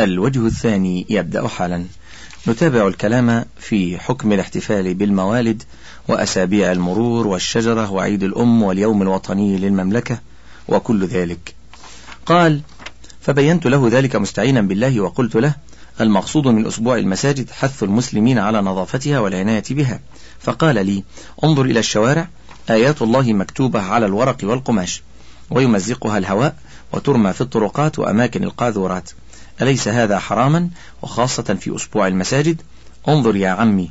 الوجه الثاني يبدأ حالا. نتابع الكلام في حكم الاحتفال بالموالد وأسابيع المرور والشجرة وعيد الأم واليوم الوطني للمملكة وكل ذلك. قال فبينت له ذلك مستعينا بالله وقلت له المقصود من أسبوع المساجد حث المسلمين على نظافتها والعناية بها. فقال لي انظر إلى الشوارع آيات الله مكتوبة على الورق والقماش ويمزقها الهواء وترمى في الطرقات وأماكن القاذورات. أليس هذا حراما؟ وخاصة في أسبوع المساجد؟ انظر يا عمي.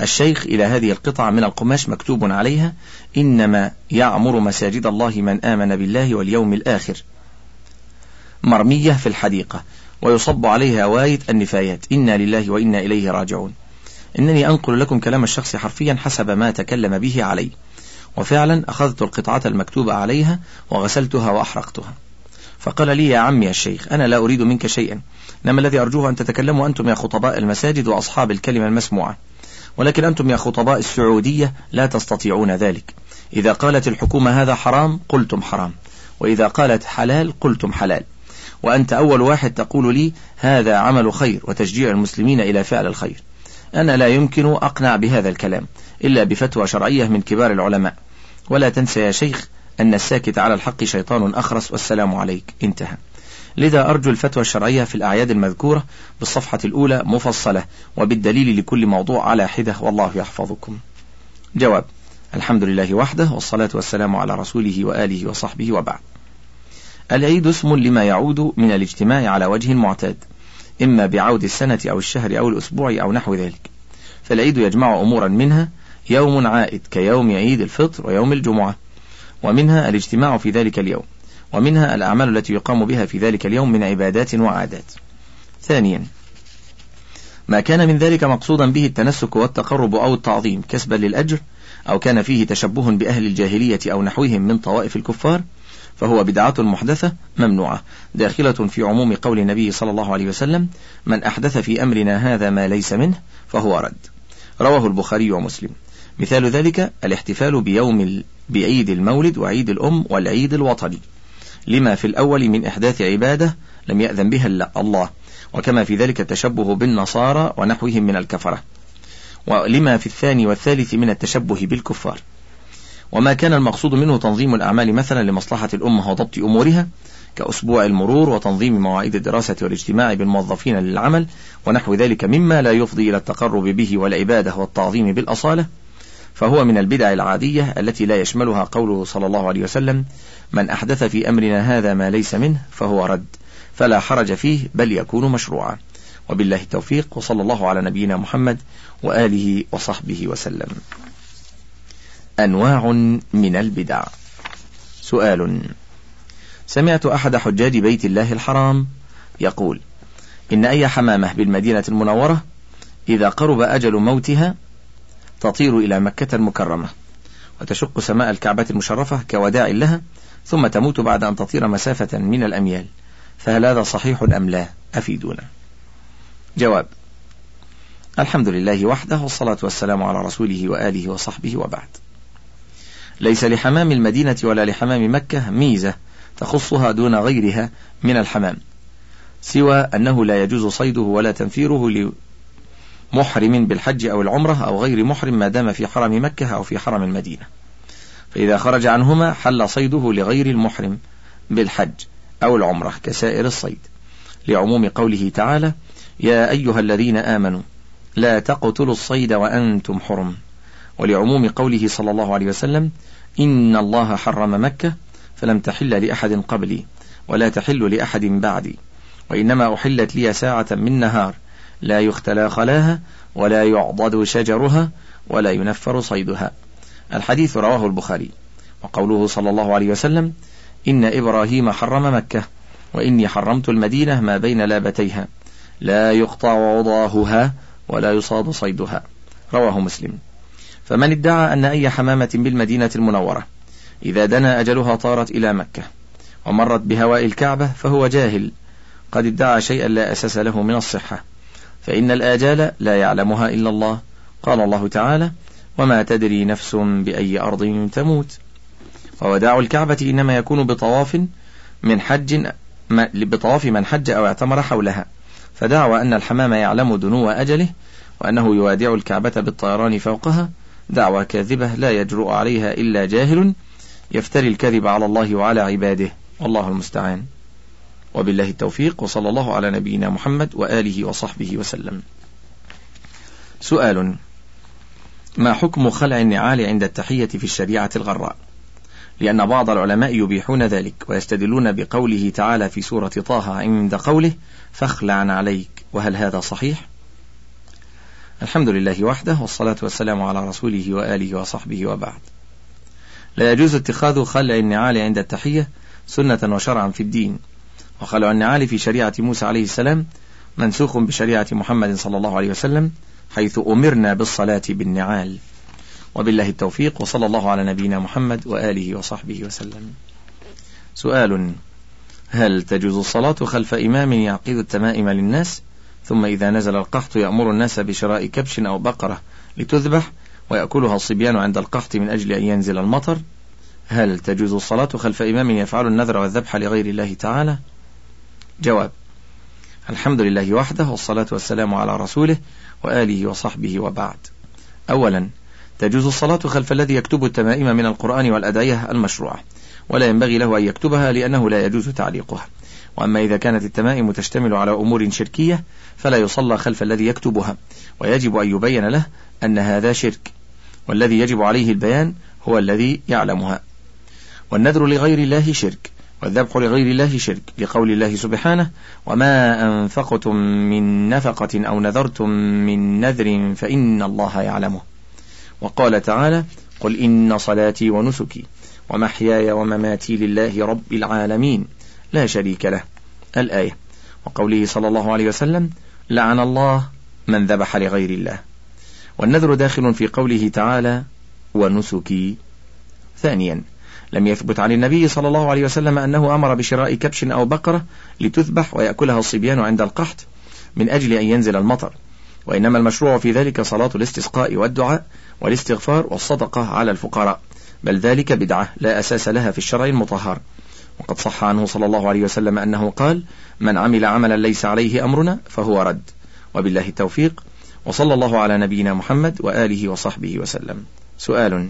الشيخ إلى هذه القطعة من القماش مكتوب عليها إنما يعمر مساجد الله من آمن بالله واليوم الآخر. مرمية في الحديقة ويصب عليها واية النفايات. إنا لله وإنا إليه راجعون. إنني أنقل لكم كلام الشخص حرفيا حسب ما تكلم به علي. وفعلا أخذت القطعة المكتوبة عليها وغسلتها وأحرقتها. فقال لي يا عمي الشيخ أنا لا أريد منك شيئا. إنما الذي أرجوه أن تتكلموا أنتم يا خطباء المساجد وأصحاب الكلمة المسموعة. ولكن أنتم يا خطباء السعودية لا تستطيعون ذلك. إذا قالت الحكومة هذا حرام قلتم حرام. وإذا قالت حلال قلتم حلال. وأنت أول واحد تقول لي هذا عمل خير وتشجيع المسلمين إلى فعل الخير. أنا لا يمكن أقنع بهذا الكلام إلا بفتوى شرعية من كبار العلماء. ولا تنسى يا شيخ أن الساكت على الحق شيطان أخرس والسلام عليك. انتهى. لذا أرجو الفتوى الشرعية في الأعياد المذكورة بالصفحة الأولى مفصلة وبالدليل لكل موضوع على حدة والله يحفظكم. جواب الحمد لله وحده والصلاة والسلام على رسوله وآله وصحبه وبعد. العيد اسم لما يعود من الاجتماع على وجه معتاد إما بعود السنة أو الشهر أو الأسبوع أو نحو ذلك. فالعيد يجمع أمورا منها يوم عائد كيوم عيد الفطر ويوم الجمعة. ومنها الاجتماع في ذلك اليوم ومنها الأعمال التي يقام بها في ذلك اليوم من عبادات وعادات. ثانيا ما كان من ذلك مقصودا به التنسك والتقرب أو التعظيم كسبا للأجر أو كان فيه تشبه بأهل الجاهلية أو نحوهم من طوائف الكفار فهو بدعة محدثة ممنوعة داخلة في عموم قول النبي صلى الله عليه وسلم من أحدث في أمرنا هذا ما ليس منه فهو رد رواه البخاري ومسلم. مثال ذلك الاحتفال بيوم بعيد المولد وعيد الأم والعيد الوطني. لما في الأول من إحداث عبادة لم يأذن بها الله وكما في ذلك التشبه بالنصارى ونحوهم من الكفرة. ولما في الثاني والثالث من التشبه بالكفار. وما كان المقصود منه تنظيم الأعمال مثلا لمصلحة الأمة وضبط أمورها كأسبوع المرور وتنظيم مواعيد الدراسة والاجتماع بالموظفين للعمل ونحو ذلك مما لا يفضي إلى التقرب به والعبادة والتعظيم بالأصالة فهو من البدع العادية التي لا يشملها قوله صلى الله عليه وسلم من أحدث في أمرنا هذا ما ليس منه فهو رد فلا حرج فيه بل يكون مشروعا. وبالله التوفيق وصلى الله على نبينا محمد وآله وصحبه وسلم. أنواع من البدع. سؤال سمعت أحد حجاج بيت الله الحرام يقول إن أي حمامة بالمدينة المنورة إذا قرب أجل موتها تطير إلى مكة المكرمة وتشق سماء الكعبة المشرفة كوداع لها ثم تموت بعد أن تطير مسافة من الأميال. فهل هذا صحيح أم لا؟ أفيدونا. جواب الحمد لله وحده والصلاة والسلام على رسوله وآله وصحبه وبعد. ليس لحمام المدينة ولا لحمام مكة ميزة تخصها دون غيرها من الحمام سوى أنه لا يجوز صيده ولا تنفيره محرم بالحج أو العمرة أو غير محرم ما دام في حرم مكة أو في حرم المدينة. فإذا خرج عنهما حل صيده لغير المحرم بالحج أو العمرة كسائر الصيد. لعموم قوله تعالى يا أيها الذين آمنوا لا تقتلوا الصيد وأنتم حرم. ولعموم قوله صلى الله عليه وسلم إن الله حرم مكة فلم تحل لأحد قبلي ولا تحل لأحد بعدي وإنما أحلت لي ساعة من نهار لا يختلى خلاها ولا يعضد شجرها ولا ينفر صيدها. الحديث رواه البخاري. وقوله صلى الله عليه وسلم إن إبراهيم حرم مكة وإني حرمت المدينة ما بين لابتيها. لا يقطع عضاهها ولا يصاد صيدها. رواه مسلم. فمن ادعى أن أي حمامة بالمدينة المنورة إذا دنا أجلها طارت إلى مكة ومرت بهواء الكعبة فهو جاهل. قد ادعى شيئا لا أساس له من الصحة. فإن الآجال لا يعلمها إلا الله. قال الله تعالى وما تدري نفس بأي أرض تموت. ووداع الكعبة إنما يكون بطواف من حج بطواف من حج أو اعتمر حولها. فدعوى أن الحمام يعلم دنو أجله وأنه يوادع الكعبة بالطيران فوقها. دعوى كاذبة لا يجرؤ عليها إلا جاهل يفتري الكذب على الله وعلى عباده. والله المستعان. وبالله التوفيق وصلى الله على نبينا محمد وآله وصحبه وسلم. سؤال ما حكم خلع النعال عند التحية في الشريعة الغراء؟ لأن بعض العلماء يبيحون ذلك ويستدلون بقوله تعالى في سورة طه عند قوله فاخلع عليك وهل هذا صحيح؟ الحمد لله وحده والصلاة والسلام على رسوله وآله وصحبه وبعد. لا يجوز اتخاذ خلع النعال عند التحية سنة وشرعا في الدين. وخلع النعال في شريعة موسى عليه السلام منسوخ بشريعة محمد صلى الله عليه وسلم حيث أمرنا بالصلاة بالنعال. وبالله التوفيق وصلى الله على نبينا محمد وآله وصحبه وسلم. سؤال هل تجوز الصلاة خلف إمام يعقد التمائم للناس ثم إذا نزل القحط يأمر الناس بشراء كبش أو بقرة لتذبح ويأكلها الصبيان عند القحط من أجل أن ينزل المطر؟ هل تجوز الصلاة خلف إمام يفعل النذر والذبح لغير الله تعالى؟ جواب. الحمد لله وحده والصلاة والسلام على رسوله وآله وصحبه وبعد. أولا تجوز الصلاة خلف الذي يكتب التمائم من القرآن والأدعية المشروعة ولا ينبغي له أن يكتبها لأنه لا يجوز تعليقها. وأما إذا كانت التمائم تشتمل على أمور شركية فلا يصلى خلف الذي يكتبها ويجب أن يبين له أن هذا شرك والذي يجب عليه البيان هو الذي يعلمها. والنذر لغير الله شرك والذبح لغير الله شرك لقول الله سبحانه وما أنفقتم من نفقة أو نذرتم من نذر فإن الله يعلمه وقال تعالى قل إن صلاتي ونسكي ومحياي ومماتي لله رب العالمين لا شريك له. الآية وقوله صلى الله عليه وسلم لعن الله من ذبح لغير الله والنذر داخل في قوله تعالى ونسكي ثانيا لم يثبت عن النبي صلى الله عليه وسلم أنه أمر بشراء كبش أو بقرة لتذبح ويأكلها الصبيان عند القحط من أجل أن ينزل المطر. وإنما المشروع في ذلك صلاة الاستسقاء والدعاء والاستغفار والصدقة على الفقراء بل ذلك بدعة لا أساس لها في الشرع المطهر. وقد صح عنه صلى الله عليه وسلم أنه قال من عمل عملا ليس عليه أمرنا فهو رد وبالله التوفيق وصلى الله على نبينا محمد وآله وصحبه وسلم. سؤال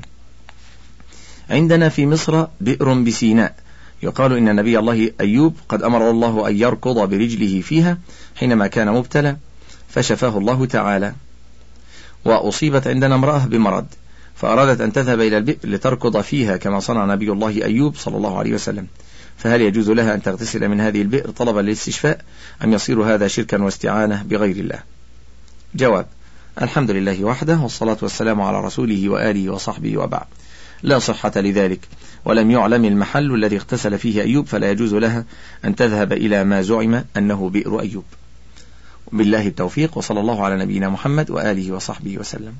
عندنا في مصر بئر بسيناء. يقال إن نبي الله أيوب قد أمر الله أن يركض برجله فيها حينما كان مبتلى فشفاه الله تعالى. وأصيبت عندنا امرأة بمرض فأرادت أن تذهب إلى البئر لتركض فيها كما صنع نبي الله أيوب صلى الله عليه وسلم. فهل يجوز لها أن تغتسل من هذه البئر طلبا للاستشفاء أم يصير هذا شركا واستعانة بغير الله؟ جواب الحمد لله وحده والصلاة والسلام على رسوله وآله وصحبه وبعد. لا صحة لذلك. ولم يعلم المحل الذي اغتسل فيه أيوب فلا يجوز لها أن تذهب إلى ما زعم أنه بئر أيوب. بالله التوفيق وصلى الله على نبينا محمد وآله وصحبه وسلم.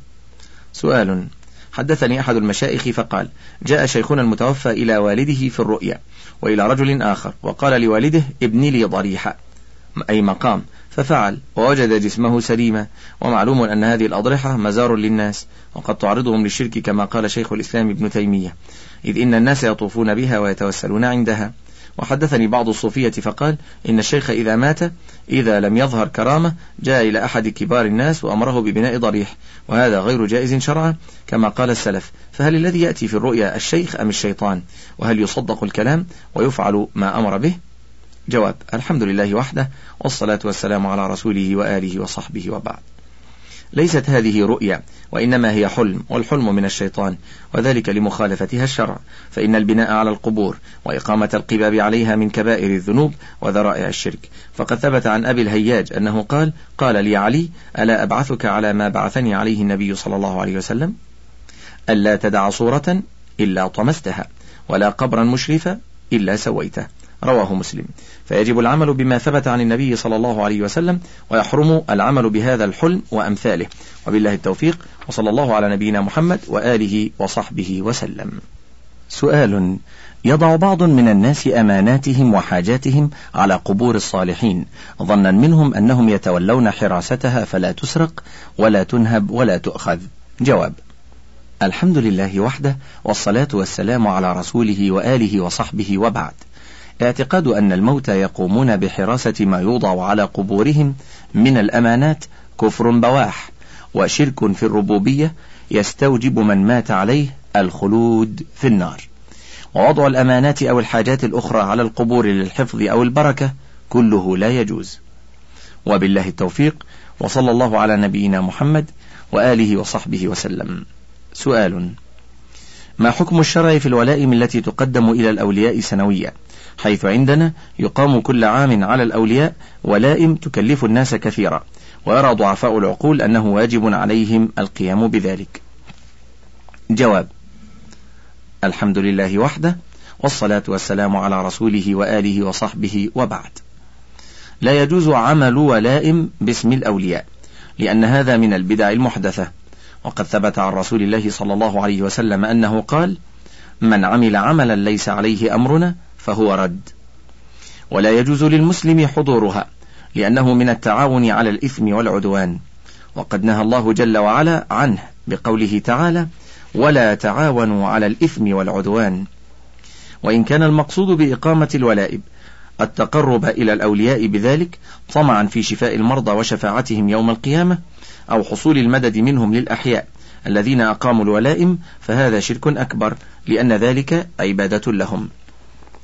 سؤال حدثني أحد المشايخ فقال جاء شيخنا المتوفى إلى والده في الرؤيا وإلى رجل آخر وقال لوالده ابني لي ضريحة أي مقام. ففعل ووجد جسمه سليما ومعلوم أن هذه الأضرحة مزار للناس وقد تعرضهم للشرك كما قال شيخ الإسلام ابن تيمية إذ إن الناس يطوفون بها ويتوسلون عندها. وحدثني بعض الصوفية فقال إن الشيخ إذا مات إذا لم يظهر كرامة جاء إلى أحد كبار الناس وأمره ببناء ضريح وهذا غير جائز شرعا كما قال السلف. فهل الذي يأتي في الرؤيا الشيخ أم الشيطان؟ وهل يصدق الكلام ويفعل ما أمر به؟ جواب الحمد لله وحده والصلاة والسلام على رسوله وآله وصحبه وبعد. ليست هذه رؤيا وإنما هي حلم والحلم من الشيطان وذلك لمخالفتها الشرع فإن البناء على القبور وإقامة القباب عليها من كبائر الذنوب وذرائع الشرك. فقد ثبت عن أبي الهياج أنه قال قال لي علي ألا أبعثك على ما بعثني عليه النبي صلى الله عليه وسلم؟ ألا تدع صورة إلا طمستها ولا قبرا مشرفا إلا سويته. رواه مسلم. فيجب العمل بما ثبت عن النبي صلى الله عليه وسلم ويحرم العمل بهذا الحلم وأمثاله. وبالله التوفيق وصلى الله على نبينا محمد وآله وصحبه وسلم. سؤال يضع بعض من الناس أماناتهم وحاجاتهم على قبور الصالحين. ظنا منهم أنهم يتولون حراستها فلا تسرق ولا تنهب ولا تؤخذ. جواب الحمد لله وحده والصلاة والسلام على رسوله وآله وصحبه وبعد. اعتقاد أن الموتى يقومون بحراسة ما يوضع على قبورهم من الأمانات كفر بواح وشرك في الربوبية يستوجب من مات عليه الخلود في النار. ووضع الأمانات أو الحاجات الأخرى على القبور للحفظ أو البركة كله لا يجوز. وبالله التوفيق وصلى الله على نبينا محمد وآله وصحبه وسلم. سؤال ما حكم الشرع في الولائم التي تقدم إلى الأولياء سنويا؟ حيث عندنا يقام كل عام على الأولياء ولائم تكلف الناس كثيرا. ويرى ضعفاء العقول أنه واجب عليهم القيام بذلك. جواب الحمد لله وحده والصلاة والسلام على رسوله وآله وصحبه وبعد. لا يجوز عمل ولائم باسم الأولياء لأن هذا من البدع المحدثة. وقد ثبت عن رسول الله صلى الله عليه وسلم أنه قال من عمل عملا ليس عليه أمرنا فهو رد. ولا يجوز للمسلم حضورها لأنه من التعاون على الإثم والعدوان. وقد نهى الله جل وعلا عنه بقوله تعالى ولا تعاونوا على الإثم والعدوان وإن كان المقصود بإقامة الولائب التقرب إلى الأولياء بذلك طمعا في شفاء المرضى وشفاعتهم يوم القيامة أو حصول المدد منهم للأحياء الذين أقاموا الولائم فهذا شرك أكبر لأن ذلك عبادة لهم.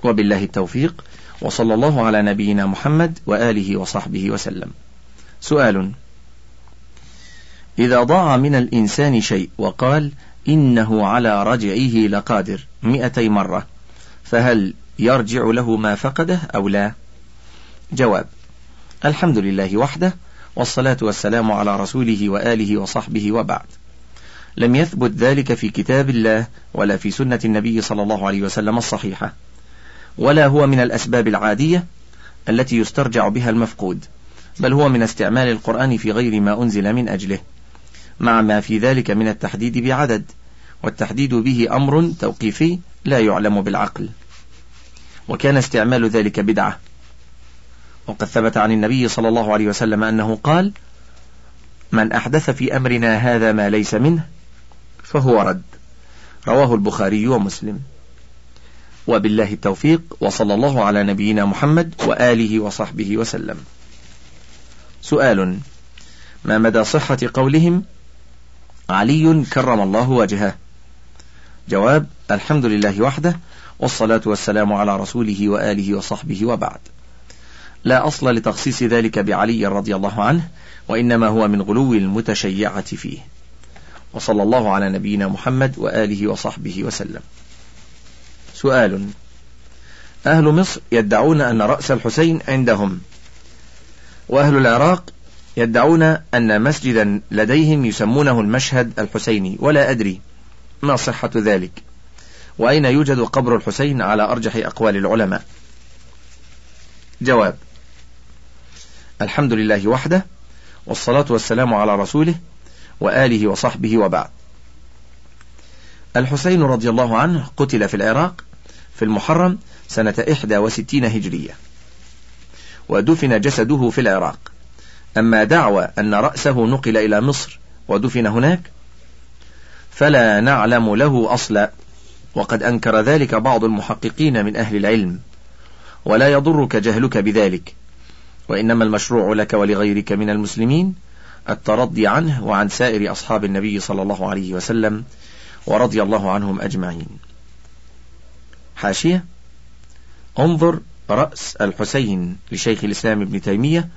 وبالله التوفيق وصلى الله على نبينا محمد وآله وصحبه وسلم. سؤال إذا ضاع من الإنسان شيء وقال إنه على رجعه لقادر مئتي مرة فهل يرجع له ما فقده أو لا؟ جواب الحمد لله وحده والصلاة والسلام على رسوله وآله وصحبه وبعد. لم يثبت ذلك في كتاب الله ولا في سنة النبي صلى الله عليه وسلم الصحيحة. ولا هو من الأسباب العادية التي يسترجع بها المفقود بل هو من استعمال القرآن في غير ما أنزل من أجله مع ما في ذلك من التحديد بعدد والتحديد به أمر توقيفي لا يعلم بالعقل. وكان استعمال ذلك بدعة. وقد ثبت عن النبي صلى الله عليه وسلم أنه قال من أحدث في أمرنا هذا ما ليس منه فهو رد رواه البخاري ومسلم. وبالله التوفيق وصلى الله على نبينا محمد وآله وصحبه وسلم. سؤال ما مدى صحة قولهم؟ علي كرم الله وجهه. جواب الحمد لله وحده والصلاة والسلام على رسوله وآله وصحبه وبعد. لا أصل لتخصيص ذلك بعلي رضي الله عنه وإنما هو من غلو المتشيعة فيه. وصلى الله على نبينا محمد وآله وصحبه وسلم. سؤال. أهل مصر يدعون أن رأس الحسين عندهم وأهل العراق يدعون أن مسجدا لديهم يسمونه المشهد الحسيني ولا أدري ما صحة ذلك. وأين يوجد قبر الحسين على أرجح أقوال العلماء؟ جواب الحمد لله وحده والصلاة والسلام على رسوله وآله وصحبه وبعد. الحسين رضي الله عنه قتل في العراق في المحرم سنة إحدى وستين هجرية. ودفن جسده في العراق. أما دعوى أن رأسه نقل إلى مصر ودفن هناك فلا نعلم له أصلا وقد أنكر ذلك بعض المحققين من أهل العلم ولا يضرك جهلك بذلك. وإنما المشروع لك ولغيرك من المسلمين الترضي عنه وعن سائر أصحاب النبي صلى الله عليه وسلم ورضي الله عنهم أجمعين. حاشية. انظر رأس الحسين لشيخ الإسلام ابن تيمية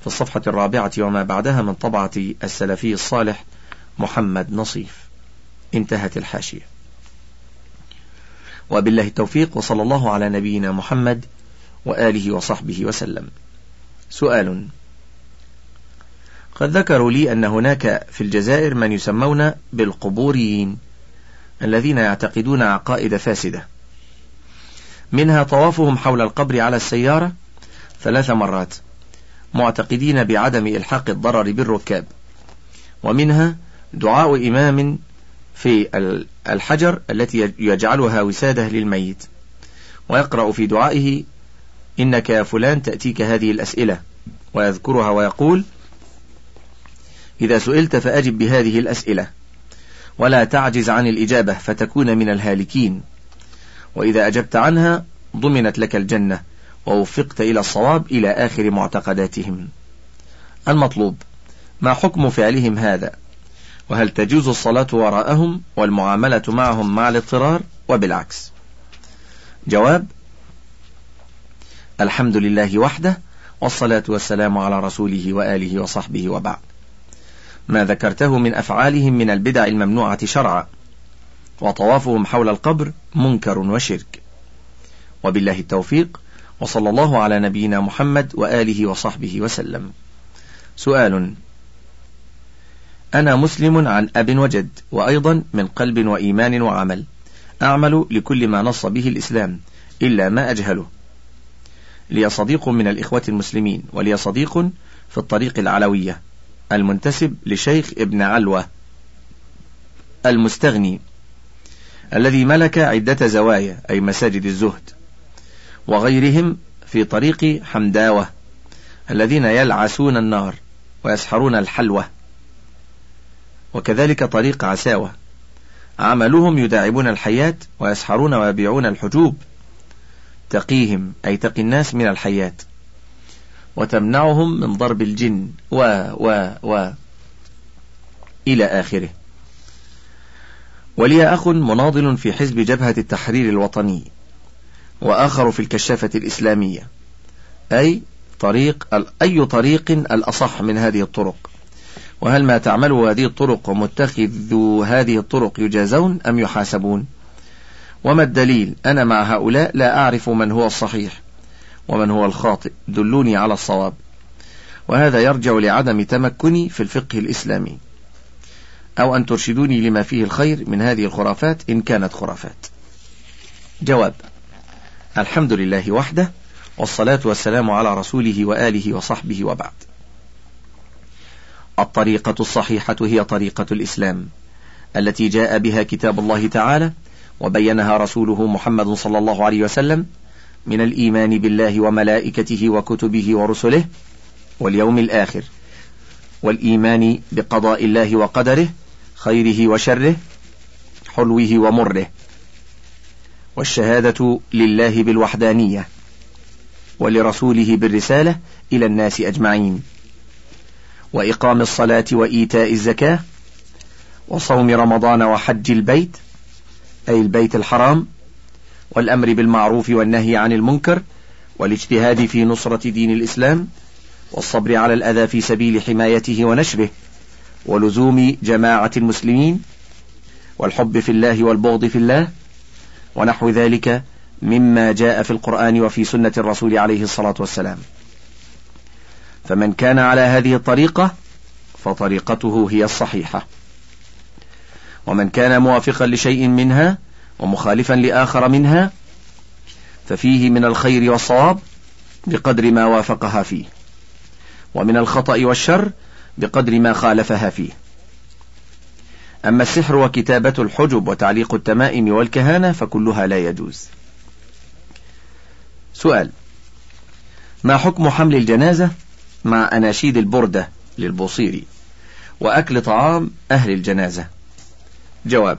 في الصفحة الرابعة وما بعدها من طبعة السلفي الصالح محمد نصيف. انتهت الحاشية. وبالله التوفيق وصلى الله على نبينا محمد وآله وصحبه وسلم. سؤال قد ذكروا لي أن هناك في الجزائر من يسمون بالقبوريين الذين يعتقدون عقائد فاسدة. منها طوافهم حول القبر على السيارة ثلاث مرات معتقدين بعدم إلحاق الضرر بالركاب. ومنها دعاء إمام في الحجر التي يجعلها وسادة للميت. ويقرأ في دعائه إنك يا فلان تأتيك هذه الأسئلة ويذكرها ويقول إذا سئلت فأجب بهذه الأسئلة ولا تعجز عن الإجابة فتكون من الهالكين. وإذا أجبت عنها ضمنت لك الجنة ووفقت إلى الصواب إلى آخر معتقداتهم. المطلوب ما حكم فعلهم هذا؟ وهل تجوز الصلاة وراءهم والمعاملة معهم مع الاضطرار؟ وبالعكس. جواب الحمد لله وحده والصلاة والسلام على رسوله وآله وصحبه وبعد. ما ذكرته من أفعالهم من البدع الممنوعة شرعا. وطوافهم حول القبر منكر وشرك. وبالله التوفيق وصلى الله على نبينا محمد وآله وصحبه وسلم. سؤال أنا مسلم عن أب وجد وأيضا من قلب وإيمان وعمل. أعمل لكل ما نص به الإسلام إلا ما أجهله. لي صديق من الإخوة المسلمين ولي صديق في الطريق العلوية المنتسب لشيخ ابن علوة المستغني. الذي ملك عدة زوايا أي مساجد الزهد وغيرهم في طريق حمداوة الذين يلعسون النار ويسحرون الحلوة. وكذلك طريق عساوة. عملهم يداعبون الحياة ويسحرون ويبيعون الحجوب. تقيهم أي تقي الناس من الحياة. وتمنعهم من ضرب الجن و و و إلى آخره. ولي أخ مناضل في حزب جبهة التحرير الوطني وآخر في الكشافة الإسلامية. أي طريق أي طريق الأصح من هذه الطرق؟ وهل ما تعمله هذه الطرق ومتخذو هذه الطرق يجازون أم يحاسبون؟ وما الدليل؟ أنا مع هؤلاء لا أعرف من هو الصحيح ومن هو الخاطئ. دلوني على الصواب. وهذا يرجع لعدم تمكني في الفقه الإسلامي. أو أن ترشدوني لما فيه الخير من هذه الخرافات إن كانت خرافات. جواب الحمد لله وحده والصلاة والسلام على رسوله وآله وصحبه وبعد. الطريقة الصحيحة هي طريقة الإسلام التي جاء بها كتاب الله تعالى وبينها رسوله محمد صلى الله عليه وسلم من الإيمان بالله وملائكته وكتبه ورسله واليوم الآخر. والإيمان بقضاء الله وقدره خيره وشره حلوة ومره. والشهادة لله بالوحدانية ولرسوله بالرسالة إلى الناس أجمعين. وإقام الصلاة وإيتاء الزكاة وصوم رمضان وحج البيت أي البيت الحرام والأمر بالمعروف والنهي عن المنكر والاجتهاد في نصرة دين الإسلام والصبر على الأذى في سبيل حمايته ونشره ولزوم جماعة المسلمين والحب في الله والبغض في الله ونحو ذلك مما جاء في القرآن وفي سنة الرسول عليه الصلاة والسلام. فمن كان على هذه الطريقة فطريقته هي الصحيحة. ومن كان موافقا لشيء منها ومخالفا لآخر منها ففيه من الخير والصواب بقدر ما وافقها فيه. ومن الخطأ والشر بقدر ما خالفها فيه. أما السحر وكتابة الحجب وتعليق التمائم والكهانة فكلها لا يجوز. سؤال ما حكم حمل الجنازة مع أناشيد البردة للبوصيري وأكل طعام أهل الجنازة؟ جواب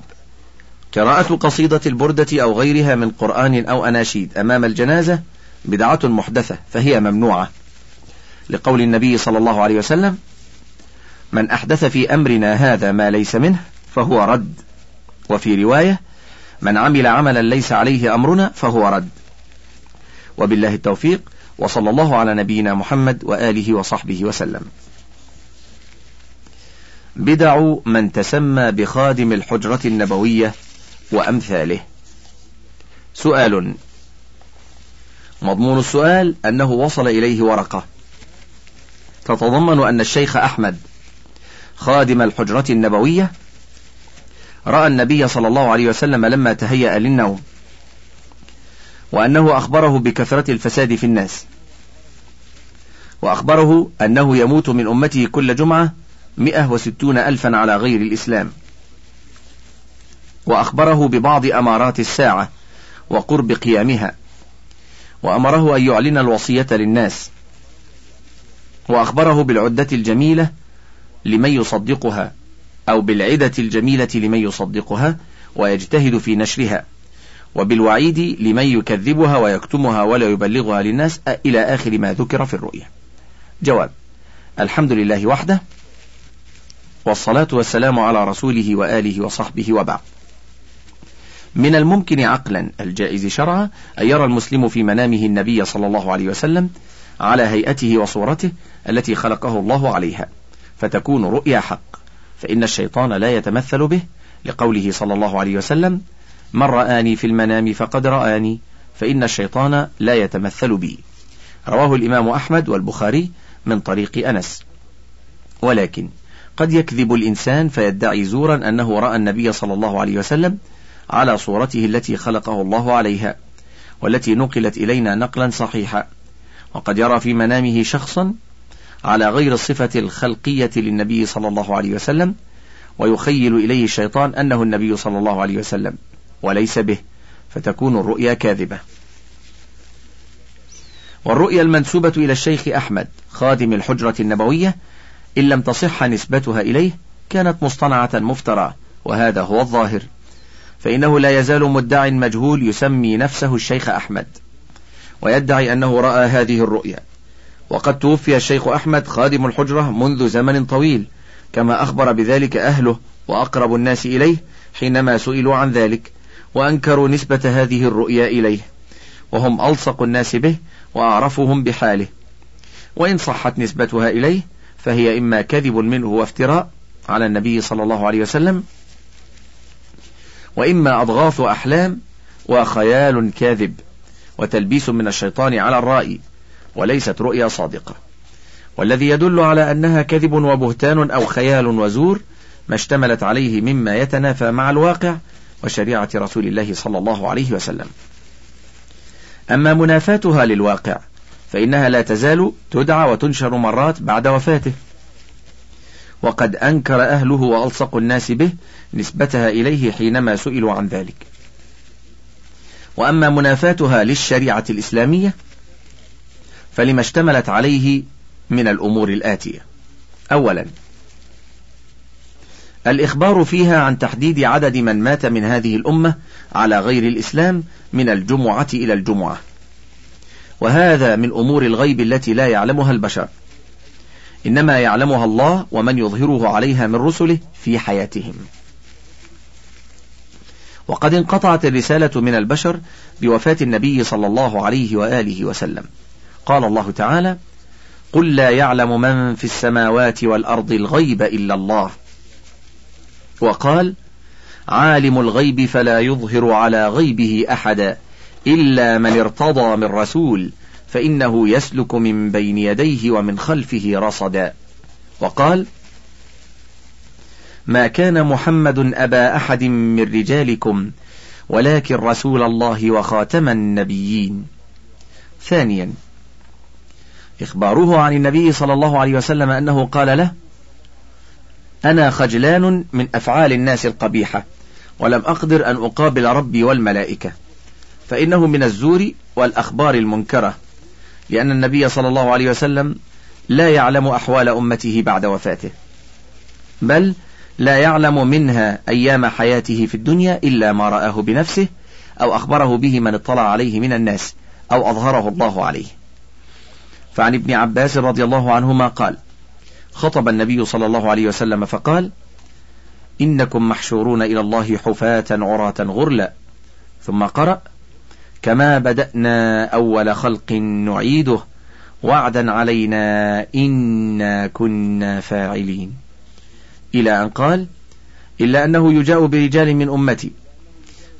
قراءة قصيدة البردة أو غيرها من قرآن أو أناشيد أمام الجنازة بدعة محدثة فهي ممنوعة. لقول النبي صلى الله عليه وسلم من أحدث في أمرنا هذا ما ليس منه فهو رد. وفي رواية من عمل عملا ليس عليه أمرنا فهو رد. وبالله التوفيق وصلى الله على نبينا محمد وآله وصحبه وسلم. بدع من تسمى بخادم الحجرة النبوية وأمثاله. سؤال. مضمون السؤال أنه وصل إليه ورقة. تتضمن أن الشيخ أحمد خادم الحجرة النبوية رأى النبي صلى الله عليه وسلم لما تهيأ للنوم وأنه أخبره بكثرة الفساد في الناس وأخبره أنه يموت من أمته كل جمعة مئة وستون ألفا على غير الإسلام وأخبره ببعض أمارات الساعة وقرب قيامها وأمره أن يعلن الوصية للناس. وأخبره بالعدة الجميلة لمن يصدقها أو بالعدة الجميلة لمن يصدقها ويجتهد في نشرها وبالوعيد لمن يكذبها ويكتمها ولا يبلغها للناس إلى آخر ما ذكر في الرؤيا. جواب الحمد لله وحده والصلاة والسلام على رسوله وآله وصحبه وبعد. من الممكن عقلا الجائز شرعا أن يرى المسلم في منامه النبي صلى الله عليه وسلم على هيئته وصورته التي خلقه الله عليها فتكون رؤيا حق. فإن الشيطان لا يتمثل به لقوله صلى الله عليه وسلم من رآني في المنام فقد رآني فإن الشيطان لا يتمثل بي. رواه الإمام أحمد والبخاري من طريق أنس. ولكن قد يكذب الإنسان فيدعي زورا أنه رأى النبي صلى الله عليه وسلم على صورته التي خلقه الله عليها والتي نقلت إلينا نقلا صحيحا. وقد يرى في منامه شخصا على غير الصفة الخلقية للنبي صلى الله عليه وسلم ويخيل إليه الشيطان أنه النبي صلى الله عليه وسلم وليس به فتكون الرؤيا كاذبة. والرؤيا المنسوبة إلى الشيخ أحمد خادم الحجرة النبوية إن لم تصح نسبتها إليه كانت مصطنعة مفترى وهذا هو الظاهر. فإنه لا يزال مدع مجهول يسمي نفسه الشيخ أحمد. ويدعي أنه رأى هذه الرؤيا. وقد توفي الشيخ أحمد خادم الحجرة منذ زمن طويل كما أخبر بذلك أهله وأقرب الناس إليه حينما سئلوا عن ذلك وأنكروا نسبة هذه الرؤيا إليه. وهم ألصق الناس به وأعرفهم بحاله. وإن صحت نسبتها إليه فهي إما كذب منه وافتراء على النبي صلى الله عليه وسلم وإما أضغاث أحلام وخيال كاذب. وتلبيس من الشيطان على الرأي وليست رؤيا صادقة. والذي يدل على أنها كذب وبهتان أو خيال وزور ما اشتملت عليه مما يتنافى مع الواقع وشريعة رسول الله صلى الله عليه وسلم. أما منافاتها للواقع فإنها لا تزال تدعى وتنشر مرات بعد وفاته. وقد أنكر أهله وألصق الناس به نسبتها إليه حينما سئلوا عن ذلك. وأما منافاتها للشريعة الإسلامية فلما اشتملت عليه من الأمور الآتية. أولا الإخبار فيها عن تحديد عدد من مات من هذه الأمة على غير الإسلام من الجمعة إلى الجمعة. وهذا من أمور الغيب التي لا يعلمها البشر. إنما يعلمها الله ومن يظهره عليها من رسله في حياتهم. وقد انقطعت الرسالة من البشر بوفاة النبي صلى الله عليه وآله وسلم. قال الله تعالى قل لا يعلم من في السماوات والأرض الغيب إلا الله. وقال عالم الغيب فلا يظهر على غيبه أحدا إلا من ارتضى من رسول فإنه يسلك من بين يديه ومن خلفه رصدا. وقال ما كان محمد أبا أحد من رجالكم ولكن رسول الله وخاتم النبيين. ثانيا إخباره عن النبي صلى الله عليه وسلم أنه قال له أنا خجلان من أفعال الناس القبيحة ولم أقدر أن أقابل ربي والملائكة فإنه من الزور والأخبار المنكرة لأن النبي صلى الله عليه وسلم لا يعلم أحوال أمته بعد وفاته. بل لا يعلم منها أيام حياته في الدنيا إلا ما رآه بنفسه أو أخبره به من اطلع عليه من الناس أو أظهره الله عليه. فعن ابن عباس رضي الله عنهما قال خطب النبي صلى الله عليه وسلم فقال إنكم محشورون إلى الله حفاة عراة غرلا. ثم قرأ كما بدأنا أول خلق نعيده وعدا علينا إنا كنا فاعلين. إلى أن قال إلا أنه يجاء برجال من أمتي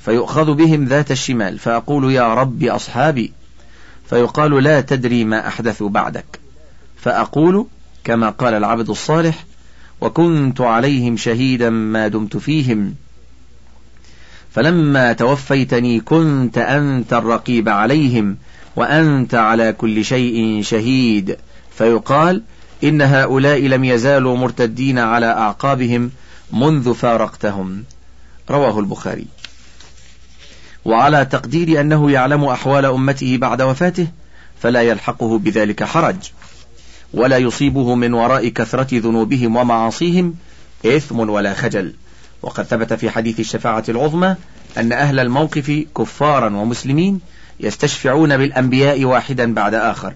فيؤخذ بهم ذات الشمال فأقول يا رب أصحابي فيقال لا تدري ما أحدثوا بعدك. فأقول كما قال العبد الصالح وكنت عليهم شهيدا ما دمت فيهم. فلما توفيتني كنت أنت الرقيب عليهم وأنت على كل شيء شهيد. فيقال إن هؤلاء لم يزالوا مرتدين على أعقابهم منذ فارقتهم. رواه البخاري. وعلى تقدير أنه يعلم أحوال أمته بعد وفاته فلا يلحقه بذلك حرج ولا يصيبه من وراء كثرة ذنوبهم ومعاصيهم إثم ولا خجل. وقد ثبت في حديث الشفاعة العظمى أن أهل الموقف كفارا ومسلمين يستشفعون بالأنبياء واحدا بعد آخر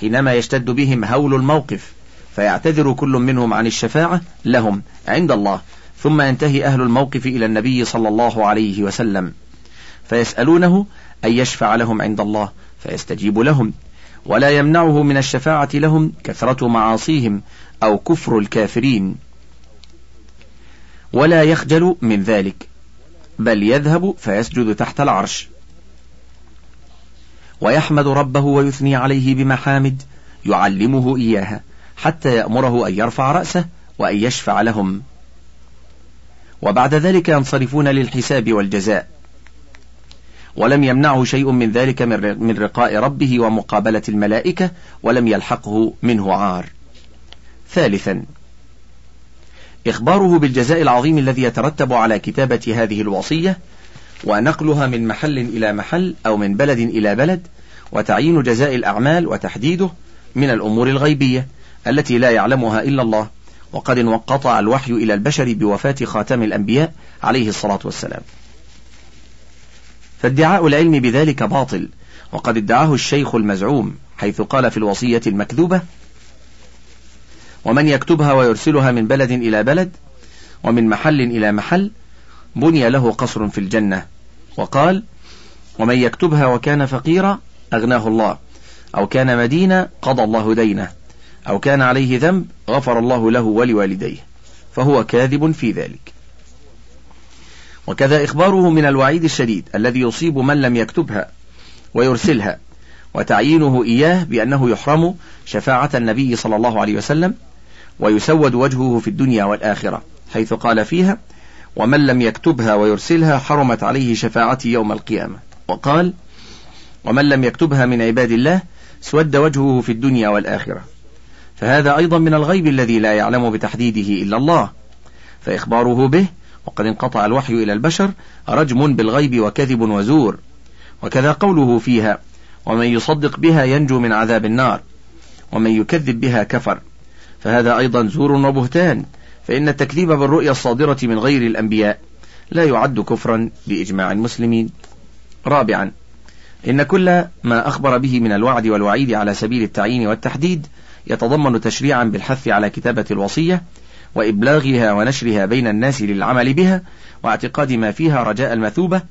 حينما يشتد بهم هول الموقف فيعتذر كل منهم عن الشفاعة لهم عند الله. ثم ينتهي أهل الموقف إلى النبي صلى الله عليه وسلم. فيسألونه أن يشفع لهم عند الله فيستجيب لهم. ولا يمنعه من الشفاعة لهم كثرة معاصيهم أو كفر الكافرين. ولا يخجل من ذلك بل يذهب فيسجد تحت العرش. ويحمد ربه ويثني عليه بمحامد يعلمه إياها. حتى يأمره أن يرفع رأسه وأن يشفع لهم. وبعد ذلك ينصرفون للحساب والجزاء. ولم يمنعه شيء من ذلك من رقاء ربه ومقابلة الملائكة ولم يلحقه منه عار. ثالثا إخباره بالجزاء العظيم الذي يترتب على كتابة هذه الوصية ونقلها من محل إلى محل أو من بلد إلى بلد وتعيين جزاء الأعمال وتحديده من الأمور الغيبية. التي لا يعلمها إلا الله وقد انقطع الوحي إلى البشر بوفاة خاتم الأنبياء عليه الصلاة والسلام. فادعاء العلم بذلك باطل وقد ادعاه الشيخ المزعوم حيث قال في الوصية المكذوبة ومن يكتبها ويرسلها من بلد إلى بلد ومن محل إلى محل بني له قصر في الجنة. وقال ومن يكتبها وكان فقيرا أغناه الله أو كان مدينة قضى الله دينه. أو كان عليه ذنب غفر الله له ولوالديه فهو كاذب في ذلك. وكذا إخباره من الوعيد الشديد الذي يصيب من لم يكتبها ويرسلها وتعيينه إياه بأنه يحرم شفاعة النبي صلى الله عليه وسلم ويسود وجهه في الدنيا والآخرة حيث قال فيها ومن لم يكتبها ويرسلها حرمت عليه شفاعتي يوم القيامة وقال ومن لم يكتبها من عباد الله سود وجهه في الدنيا والآخرة فهذا أيضا من الغيب الذي لا يعلم بتحديده إلا الله. فإخباره به وقد انقطع الوحي إلى البشر رجم بالغيب وكذب وزور. وكذا قوله فيها ومن يصدق بها ينجو من عذاب النار ومن يكذب بها كفر. فهذا أيضا زور وبهتان فإن التكذيب بالرؤيا الصادرة من غير الأنبياء لا يعد كفرا بإجماع المسلمين. رابعا إن كل ما أخبر به من الوعد والوعيد على سبيل التعيين والتحديد يتضمن تشريعا بالحث على كتابة الوصية وإبلاغها ونشرها بين الناس للعمل بها واعتقاد ما فيها رجاء المثوبة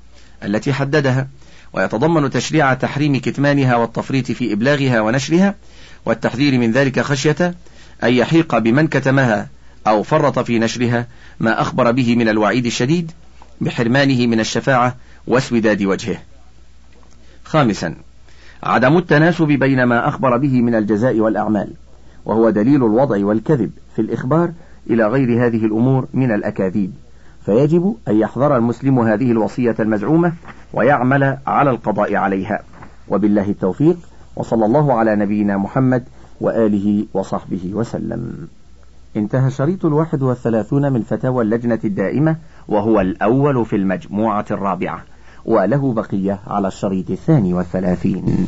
التي حددها ويتضمن تشريع تحريم كتمانها والتفريط في إبلاغها ونشرها والتحذير من ذلك خشية أن يحيق بمن كتمها أو فرط في نشرها ما أخبر به من الوعيد الشديد بحرمانه من الشفاعة واسوداد وجهه. خامسا عدم التناسب بين ما أخبر به من الجزاء والأعمال، وهو دليل الوضع والكذب في الإخبار إلى غير هذه الأمور من الأكاذيب، فيجب أن يحذر المسلم هذه الوصية المزعومة ويعمل على القضاء عليها. وبالله التوفيق وصلى الله على نبينا محمد وآله وصحبه وسلم. انتهى الشريط الواحد والثلاثون من فتاوى اللجنة الدائمة وهو الأول في المجموعة الرابعة وله بقية على الشريط الثاني والثلاثين